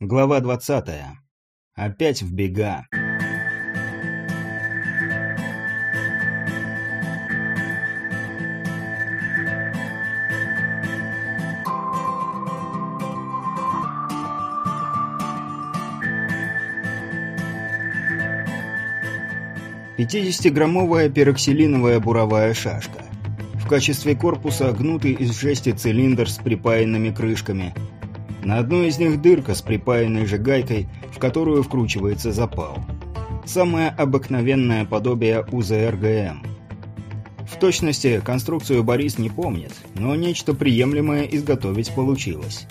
Глава 20. Опять в бега. Пятидесятиграммовая пероксилиновая буровая шашка. В качестве корпуса гнутый из жести цилиндр с припаянными крышками – на одной из них дырка с припаянной же гайкой, в которую вкручивается запал. Самое обыкновенное подобие УЗРГМ. В точности конструкцию Борис не помнит, но нечто приемлемое изготовить получилось.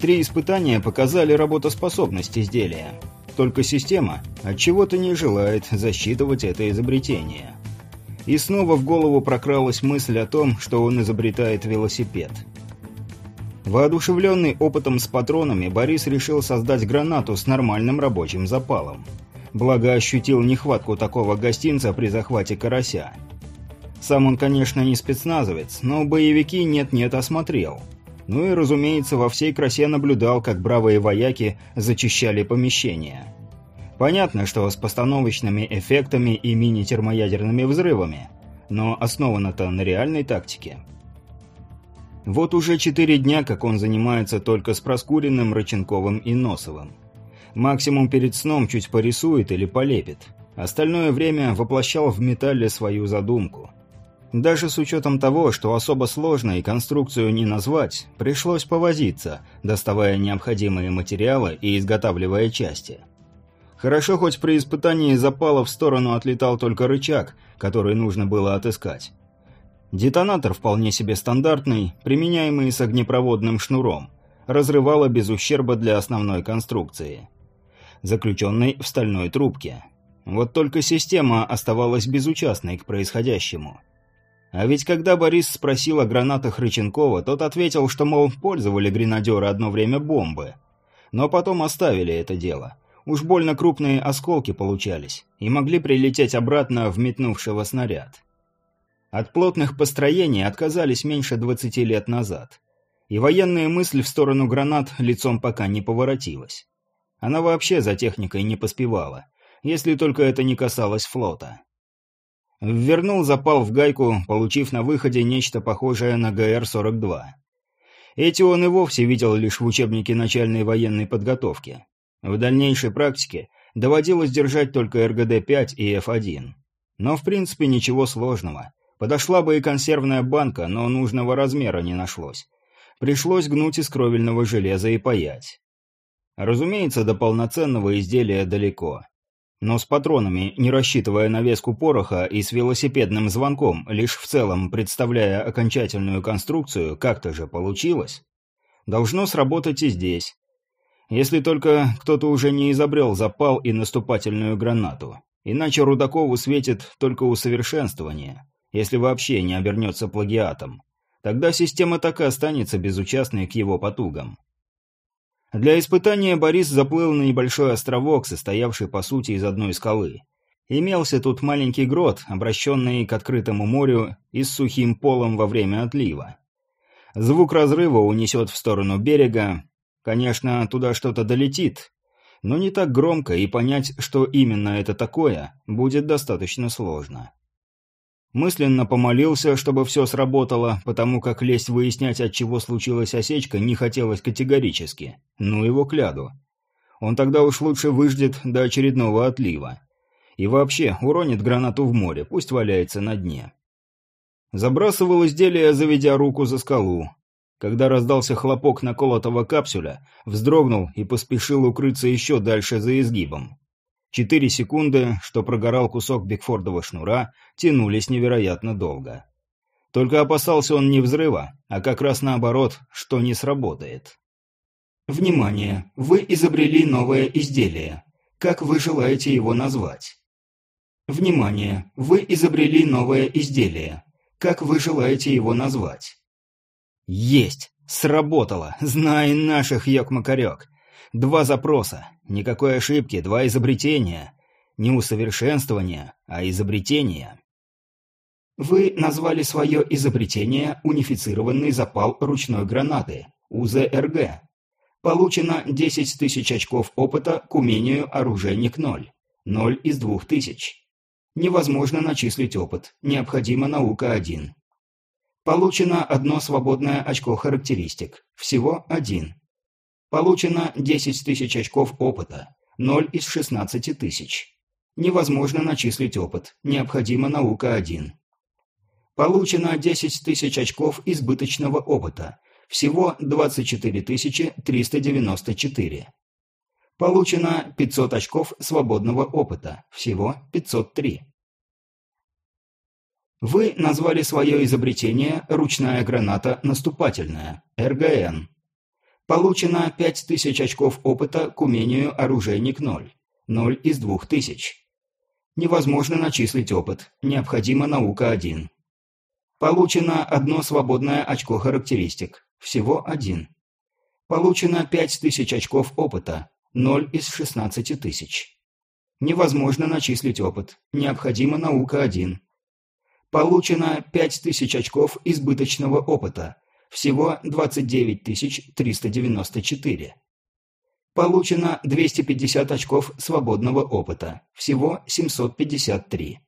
Три испытания показали работоспособность изделия. Только система от чего то не желает засчитывать это изобретение. И снова в голову прокралась мысль о том, что он изобретает велосипед – Воодушевленный опытом с патронами, Борис решил создать гранату с нормальным рабочим запалом. Благо ощутил нехватку такого гостинца при захвате карася. Сам он, конечно, не спецназовец, но боевики нет-нет осмотрел. Ну и, разумеется, во всей красе наблюдал, как бравые вояки зачищали помещения. Понятно, что с постановочными эффектами и мини-термоядерными взрывами, но основано-то на реальной тактике. Вот уже четыре дня, как он занимается только с Проскуриным, Рыченковым и Носовым. Максимум перед сном чуть порисует или полепит. Остальное время воплощал в металле свою задумку. Даже с учетом того, что особо сложно и конструкцию не назвать, пришлось повозиться, доставая необходимые материалы и изготавливая части. Хорошо, хоть при испытании запала в сторону отлетал только рычаг, который нужно было отыскать. Детонатор вполне себе стандартный, применяемый с огнепроводным шнуром. Разрывало без ущерба для основной конструкции. Заключенный в стальной трубке. Вот только система оставалась безучастной к происходящему. А ведь когда Борис спросил о гранатах Рыченкова, тот ответил, что, мол, пользовали гренадеры одно время бомбы. Но потом оставили это дело. Уж больно крупные осколки получались и могли прилететь обратно в метнувшего снаряд. От плотных построений отказались меньше 20 лет назад. И военная мысль в сторону гранат лицом пока не поворотилась. Она вообще за техникой не поспевала, если только это не касалось флота. Ввернул запал в гайку, получив на выходе нечто похожее на ГР-42. Эти он и вовсе видел лишь в учебнике начальной военной подготовки. В дальнейшей практике доводилось держать только РГД-5 и F1. Но в принципе ничего сложного. Подошла бы и консервная банка, но нужного размера не нашлось. Пришлось гнуть из кровельного железа и паять. Разумеется, до полноценного изделия далеко. Но с патронами, не рассчитывая на веску пороха и с велосипедным звонком, лишь в целом представляя окончательную конструкцию, как-то же получилось. Должно сработать и здесь. Если только кто-то уже не изобрел запал и наступательную гранату. Иначе Рудакову светит только усовершенствование если вообще не обернется плагиатом. Тогда система так и останется безучастной к его потугам. Для испытания Борис заплыл на небольшой островок, состоявший по сути из одной скалы. Имелся тут маленький грот, обращенный к открытому морю и с сухим полом во время отлива. Звук разрыва унесет в сторону берега. Конечно, туда что-то долетит, но не так громко, и понять, что именно это такое, будет достаточно сложно. Мысленно помолился, чтобы все сработало, потому как лезть выяснять, от чего случилась осечка, не хотелось категорически. Ну его кляду. Он тогда уж лучше выждет до очередного отлива. И вообще, уронит гранату в море, пусть валяется на дне. Забрасывал изделие, заведя руку за скалу. Когда раздался хлопок наколотого капсуля, вздрогнул и поспешил укрыться еще дальше за изгибом. Четыре секунды, что прогорал кусок Бигфордова шнура, тянулись невероятно долго. Только опасался он не взрыва, а как раз наоборот, что не сработает. Внимание! Вы изобрели новое изделие. Как вы желаете его назвать? Внимание! Вы изобрели новое изделие. Как вы желаете его назвать? Есть! Сработало! Знай наших, ёк-макарёк! Два запроса. Никакой ошибки, два изобретения. Не усовершенствование, а изобретение. Вы назвали свое изобретение унифицированный запал ручной гранаты, УЗРГ. Получено 10 тысяч очков опыта к умению оружейник 0. 0 из 2000. Невозможно начислить опыт. Необходима наука 1. Получено одно свободное очко характеристик. Всего один. Получено 10 тысяч очков опыта. 0 из 16 тысяч. Невозможно начислить опыт. Необходима наука 1. Получено 10 тысяч очков избыточного опыта. Всего 24 394. Получено 500 очков свободного опыта. Всего 503. Вы назвали свое изобретение «Ручная граната наступательная» РГН. Получено 5000 очков опыта к умению «Оружейник 0». 0 из 2000. Невозможно начислить опыт. Необходима наука 1. Получено одно свободное очко характеристик. Всего один. Получено 5000 очков опыта. 0 из 16 тысяч. Невозможно начислить опыт. Необходима наука 1. Получено 5000 очков избыточного опыта. Всего 29 394. Получено 250 очков свободного опыта. Всего 753.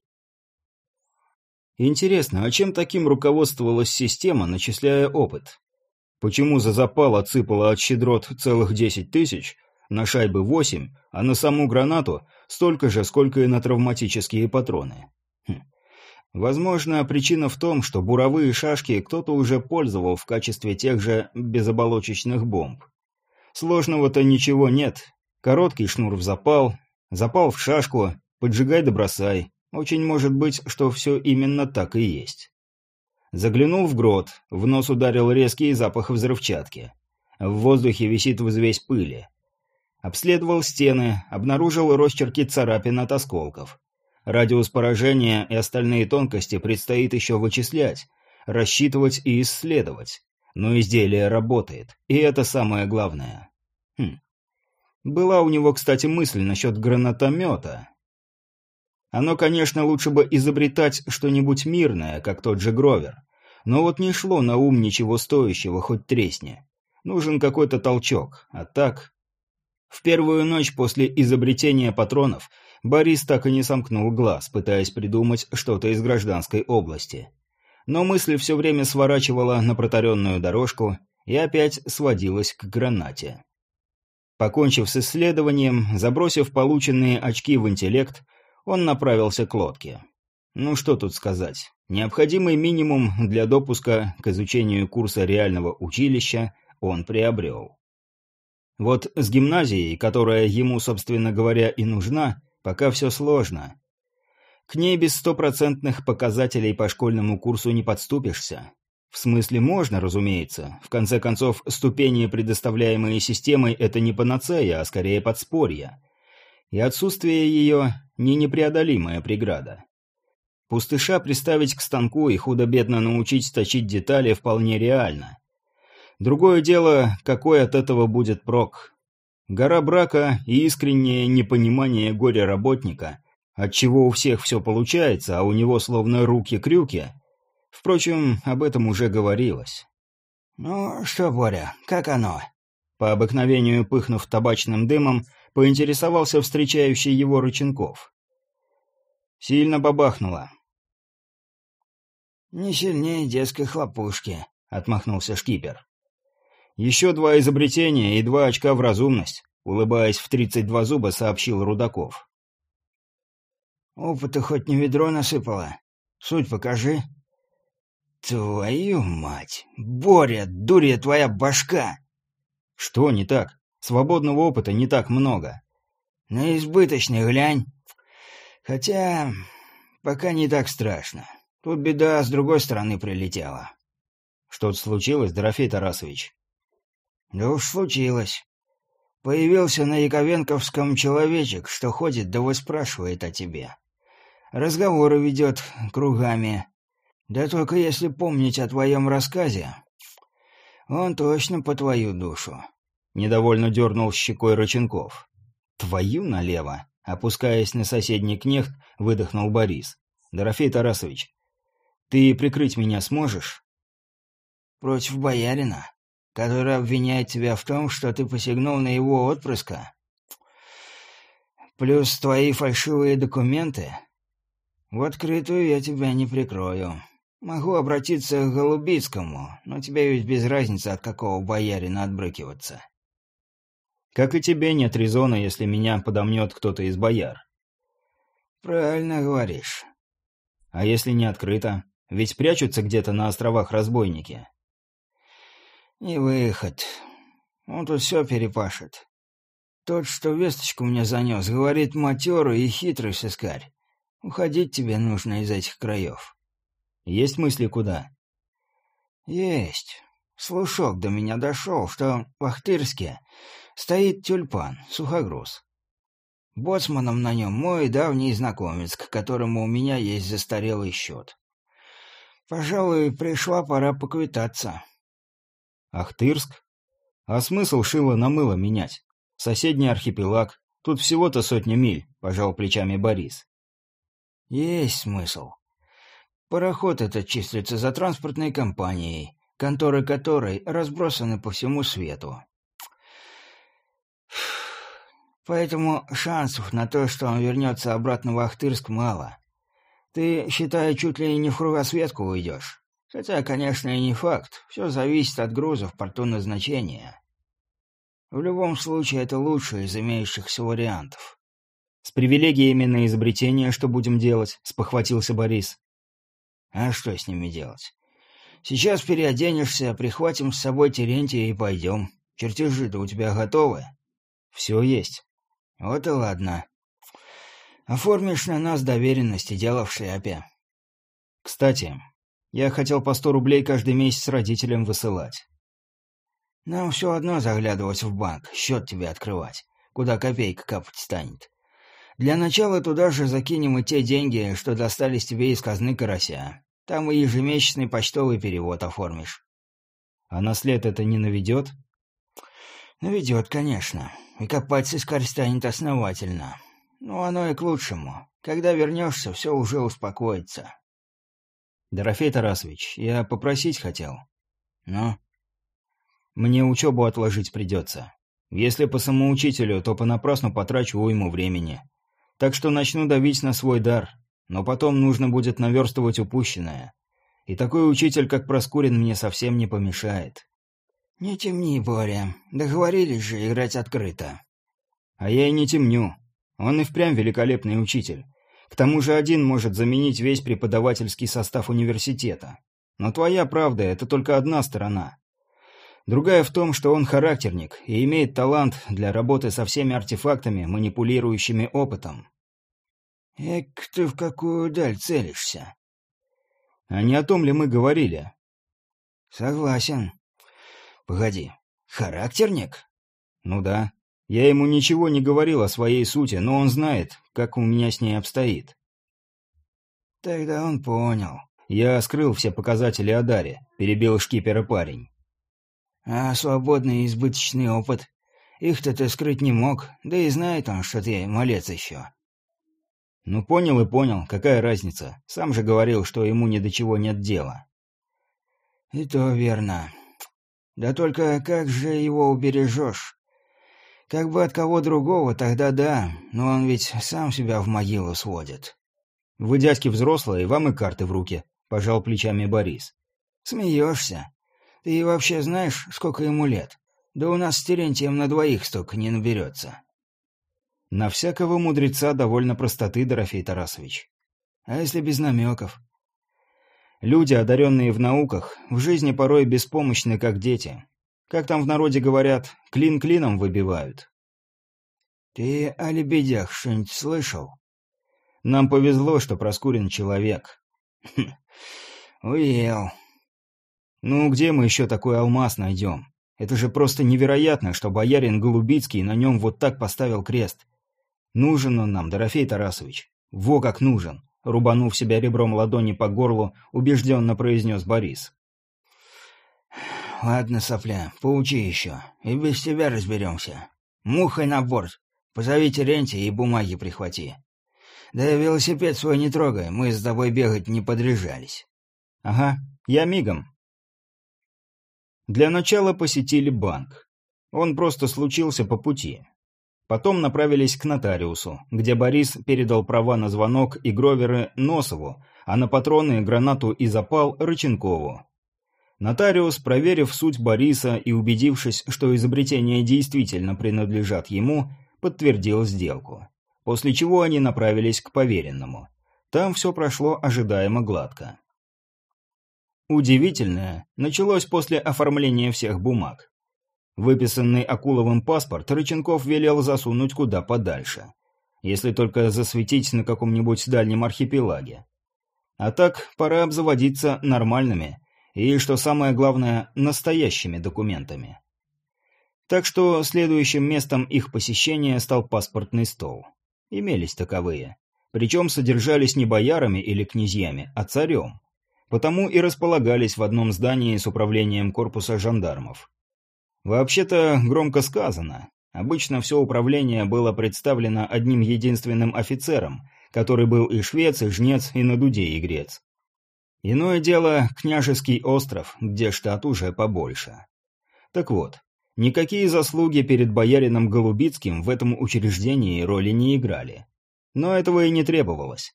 Интересно, а чем таким руководствовалась система, начисляя опыт? Почему за запал отсыпала от щедрот целых 10 тысяч, на шайбы 8, а на саму гранату столько же, сколько и на травматические патроны? Возможно, причина в том, что буровые шашки кто-то уже пользовал в качестве тех же безоболочечных бомб. Сложного-то ничего нет. Короткий шнур в запал, запал в шашку, поджигай да бросай. Очень может быть, что все именно так и есть. Заглянул в грот, в нос ударил резкий запах взрывчатки. В воздухе висит взвесь пыли. Обследовал стены, обнаружил росчерки царапин от осколков. Радиус поражения и остальные тонкости предстоит еще вычислять, рассчитывать и исследовать. Но изделие работает, и это самое главное. Хм. Была у него, кстати, мысль насчет гранатомета. Оно, конечно, лучше бы изобретать что-нибудь мирное, как тот же Гровер. Но вот не шло на ум ничего стоящего, хоть тресни. Нужен какой-то толчок, а так... В первую ночь после изобретения патронов Борис так и не сомкнул глаз, пытаясь придумать что-то из гражданской области. Но мысль все время сворачивала на протаренную дорожку и опять сводилась к гранате. Покончив с исследованием, забросив полученные очки в интеллект, он направился к лодке. Ну что тут сказать. Необходимый минимум для допуска к изучению курса реального училища он приобрел. Вот с гимназией, которая ему, собственно говоря, и нужна, Пока все сложно. К ней без стопроцентных показателей по школьному курсу не подступишься. В смысле можно, разумеется. В конце концов, ступени, предоставляемые системой, это не панацея, а скорее подспорье. И отсутствие ее – не непреодолимая преграда. Пустыша приставить к станку и худо-бедно научить точить детали вполне реально. Другое дело, какой от этого будет прок. Гора брака и искреннее непонимание горя работника, отчего у всех все получается, а у него словно руки-крюки. Впрочем, об этом уже говорилось. «Ну что, Боря, как оно?» По обыкновению пыхнув табачным дымом, поинтересовался встречающий его Рыченков. Сильно бабахнуло. «Не сильнее детской хлопушки», — отмахнулся шкипер. Еще два изобретения и два очка в разумность, улыбаясь в тридцать два зуба, сообщил Рудаков. Опыта хоть не ведро насыпала. Суть покажи. Твою мать! Боря, дурья твоя башка! Что не так? Свободного опыта не так много. На избыточный глянь. Хотя, пока не так страшно. Тут беда с другой стороны прилетела. Что-то случилось, Дорофей Тарасович? Да уж случилось. Появился на Яковенковском человечек, что ходит да выспрашивает о тебе. Разговоры ведет кругами. Да только если помнить о твоем рассказе, он точно по твою душу. Недовольно дернул щекой Рыченков. Твою налево? Опускаясь на соседний кнехт, выдохнул Борис. Дорофей Тарасович, ты прикрыть меня сможешь? Против боярина? Который обвиняет тебя в том, что ты посягнул на его отпрыска? Плюс твои фальшивые документы? В открытую я тебя не прикрою. Могу обратиться к Голубицкому, но тебе ведь без разницы, от какого боярина отбрыкиваться. Как и тебе нет резона, если меня подомнет кто-то из бояр. Правильно говоришь. А если не открыто? Ведь прячутся где-то на островах разбойники. Не выход. Он тут все перепашет. Тот, что весточку мне занес, говорит матерый и хитрый сыскарь. Уходить тебе нужно из этих краев. Есть мысли куда? Есть. Слушок до меня дошел, что в Ахтырске стоит тюльпан, сухогруз. Боцманом на нем мой давний знакомец, к которому у меня есть застарелый счет. Пожалуй, пришла пора поквитаться. Ахтырск? А смысл шило на мыло менять? Соседний архипелаг. Тут всего-то сотня миль, пожал плечами Борис. Есть смысл. Пароход этот числится за транспортной компанией, конторы которой разбросаны по всему свету. Поэтому шансов на то, что он вернется обратно в Ахтырск, мало. Ты, считай, чуть ли не в кругосветку уйдешь. Хотя, конечно, и не факт. Все зависит от груза в порту назначения. В любом случае, это лучший из имеющихся вариантов. «С привилегиями на изобретение что будем делать?» — спохватился Борис. «А что с ними делать? Сейчас переоденешься, прихватим с собой Терентия и пойдем. Чертежи-то у тебя готовы?» «Все есть». «Вот и ладно. Оформишь на нас доверенность и дело в шляпе». «Кстати, я хотел по сто рублей каждый месяц родителям высылать». «Нам все одно заглядывать в банк, счет тебе открывать, куда копейка капать станет. Для начала туда же закинем и те деньги, что достались тебе из казны карася. Там и ежемесячный почтовый перевод оформишь». «А на след это не наведет?» «Наведет, конечно и копать сыскарь станет основательно. Ну, оно и к лучшему. Когда вернешься, все уже успокоится. Дорофей Тарасович, я попросить хотел. Ну? Мне учебу отложить придется. Если по самоучителю, то понапрасну потрачу уйму времени. Так что начну давить на свой дар, но потом нужно будет наверстывать упущенное. И такой учитель, как Проскурин, мне совсем не помешает. «Не темни, Боря. Договорились же играть открыто». «А я и не темню. Он и впрямь великолепный учитель. К тому же один может заменить весь преподавательский состав университета. Но твоя правда — это только одна сторона. Другая в том, что он характерник и имеет талант для работы со всеми артефактами, манипулирующими опытом». «Эк, ты в какую даль целишься?» «А не о том ли мы говорили?» «Согласен. Погоди, характерник? Ну да. Я ему ничего не говорил о своей сути, но он знает, как у меня с ней обстоит. Тогда он понял. Я скрыл все показатели о даре, перебил шкипера парень. А свободный и избыточный опыт? Их-то ты скрыть не мог, да и знает он, что ты малец еще. Ну понял и понял, какая разница. Сам же говорил, что ему ни до чего нет дела. И то верно. Да только как же его убережешь? Как бы от кого другого, тогда да, но он ведь сам себя в могилу сводит. Вы, дядьки, взрослые, вам и карты в руки, пожал плечами Борис. Смеешься? Ты вообще знаешь, сколько ему лет? Да у нас с Терентием на двоих столько не наберется. На всякого мудреца довольно простоты, Дорофей Тарасович. А если без намеков? Люди, одаренные в науках, в жизни порой беспомощны, как дети. Как там в народе говорят, клин клином выбивают. «Ты о лебедях что-нибудь слышал?» «Нам повезло, что Проскурин человек». Хм, «Уел». «Ну, где мы еще такой алмаз найдем? Это же просто невероятно, что боярин Голубицкий на нем вот так поставил крест. Нужен он нам, Дорофей Тарасович. Во как нужен рубанув себя ребром ладони по горлу, убежденно произнес Борис. «Ладно, сопля, поучи еще, и без тебя разберемся. Мухой на борт. Позови Терентия и бумаги прихвати. Да велосипед свой не трогай, мы с тобой бегать не подряжались». «Ага, я мигом», Для начала посетили банк. Он просто случился по пути. Потом направились к нотариусу, где Борис передал права на звонок и гроверы Носову, а на патроны, гранату и запал Рыченкову. Нотариус, проверив суть Бориса и убедившись, что изобретения действительно принадлежат ему, подтвердил сделку. После чего они направились к поверенному. Там все прошло ожидаемо гладко. Удивительное началось после оформления всех бумаг. Выписанный Акуловым паспорт Рыченков велел засунуть куда подальше. Если только засветить на каком-нибудь дальнем архипелаге. А так, пора обзаводиться нормальными и, что самое главное, настоящими документами. Так что следующим местом их посещения стал паспортный стол. Имелись таковые. Причем содержались не боярами или князьями, а царем. Потому и располагались в одном здании с управлением корпуса жандармов. Вообще-то, громко сказано. Обычно все управление было представлено одним единственным офицером, который был и швец, и жнец, и на дуде и грец. Иное дело – княжеский остров, где штат уже побольше. Так вот, никакие заслуги перед боярином Голубицким в этом учреждении роли не играли. Но этого и не требовалось.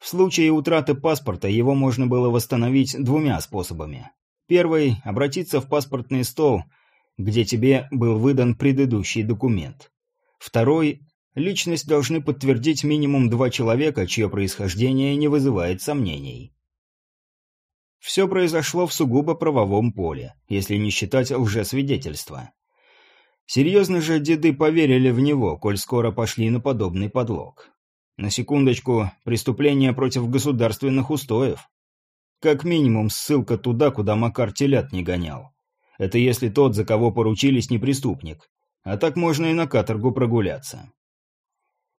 В случае утраты паспорта его можно было восстановить двумя способами. Первый – обратиться в паспортный стол – где тебе был выдан предыдущий документ. Второй – личность должны подтвердить минимум два человека, чье происхождение не вызывает сомнений. Все произошло в сугубо правовом поле, если не считать лжесвидетельства. Серьезно же деды поверили в него, коль скоро пошли на подобный подлог. На секундочку, преступление против государственных устоев. Как минимум ссылка туда, куда Макар телят не гонял. Это если тот, за кого поручились, не преступник. А так можно и на каторгу прогуляться.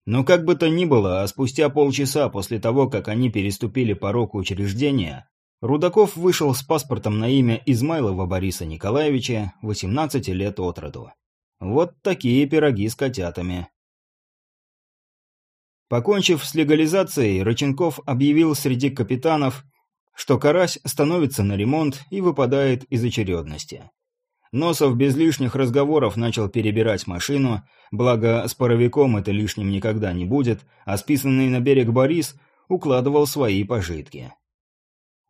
Но как бы то ни было, а спустя полчаса после того, как они переступили порог учреждения, Рудаков вышел с паспортом на имя Измайлова Бориса Николаевича, 18 лет от роду. Вот такие пироги с котятами. Покончив с легализацией, Рыченков объявил среди капитанов что карась становится на ремонт и выпадает из очередности. Носов без лишних разговоров начал перебирать машину, благо с паровиком это лишним никогда не будет, а списанный на берег Борис укладывал свои пожитки.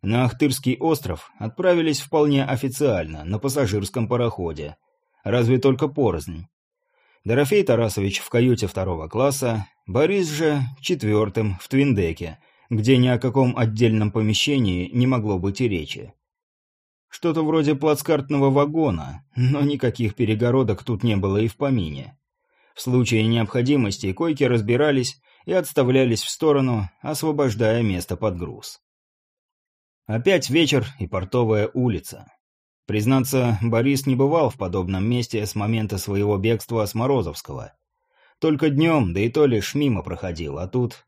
На Ахтырский остров отправились вполне официально, на пассажирском пароходе. Разве только порознь. Дорофей Тарасович в каюте второго класса, Борис же четвертым в Твиндеке, где ни о каком отдельном помещении не могло быть и речи. Что-то вроде плацкартного вагона, но никаких перегородок тут не было и в помине. В случае необходимости койки разбирались и отставлялись в сторону, освобождая место под груз. Опять вечер и портовая улица. Признаться, Борис не бывал в подобном месте с момента своего бегства с Морозовского. Только днем, да и то лишь мимо проходил, а тут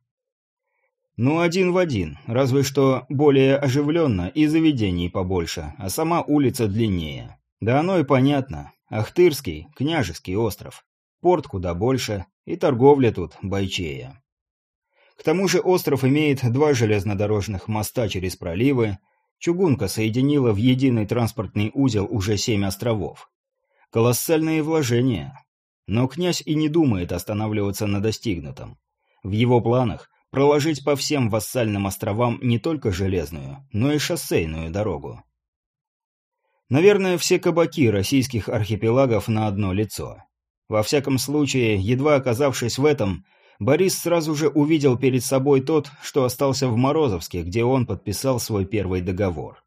ну, один в один, разве что более оживленно и заведений побольше, а сама улица длиннее. Да оно и понятно. Ахтырский, княжеский остров. Порт куда больше, и торговля тут бойчея. К тому же остров имеет два железнодорожных моста через проливы, чугунка соединила в единый транспортный узел уже семь островов. Колоссальные вложения. Но князь и не думает останавливаться на достигнутом. В его планах проложить по всем вассальным островам не только железную, но и шоссейную дорогу. Наверное, все кабаки российских архипелагов на одно лицо. Во всяком случае, едва оказавшись в этом, Борис сразу же увидел перед собой тот, что остался в Морозовске, где он подписал свой первый договор.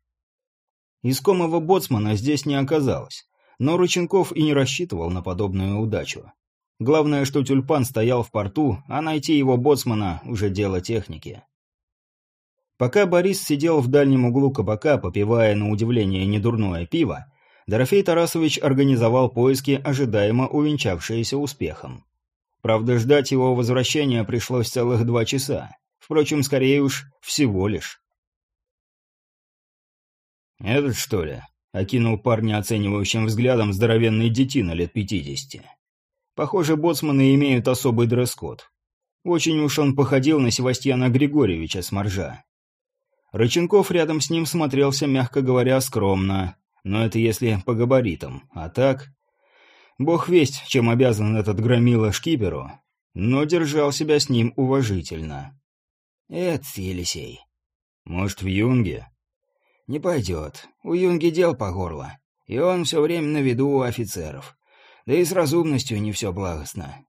Искомого боцмана здесь не оказалось, но Рыченков и не рассчитывал на подобную удачу. Главное, что тюльпан стоял в порту, а найти его боцмана – уже дело техники. Пока Борис сидел в дальнем углу кабака, попивая на удивление недурное пиво, Дорофей Тарасович организовал поиски, ожидаемо увенчавшиеся успехом. Правда, ждать его возвращения пришлось целых два часа. Впрочем, скорее уж, всего лишь. «Этот, что ли?» — окинул парня оценивающим взглядом здоровенный детина лет пятидесяти. Похоже, боцманы имеют особый дресс-код. Очень уж он походил на Севастьяна Григорьевича с моржа. Рыченков рядом с ним смотрелся, мягко говоря, скромно, Но это если по габаритам. А так... Бог весть, чем обязан этот громила шкиперу, но держал себя с ним уважительно. «Это Елисей». «Может, в Юнге?» «Не пойдет. У Юнги дел по горло. И он все время на виду у офицеров. Да и с разумностью не все благостно.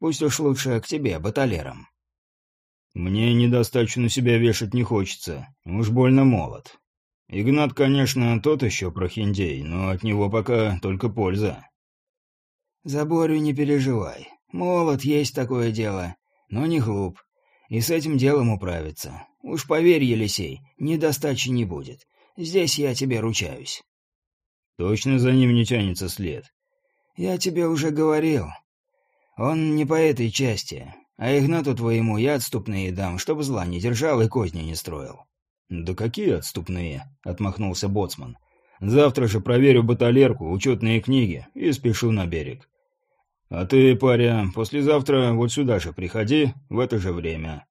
Пусть уж лучше к тебе, баталерам». «Мне недостачу на себя вешать не хочется. Уж больно молод. Игнат, конечно, тот еще прохиндей, но от него пока только польза». «За Борю не переживай. Молод, есть такое дело, но не глуп. И с этим делом управится. Уж поверь, Елисей, недостачи не будет. Здесь я тебе ручаюсь». «Точно за ним не тянется след?» «Я тебе уже говорил. Он не по этой части, а Игнату твоему я отступные дам, чтобы зла не держал и козни не строил». «Да какие отступные?» — отмахнулся Боцман. «Завтра же проверю баталерку, учетные книги и спешу на берег. А ты, паря, послезавтра вот сюда же приходи, в это же время.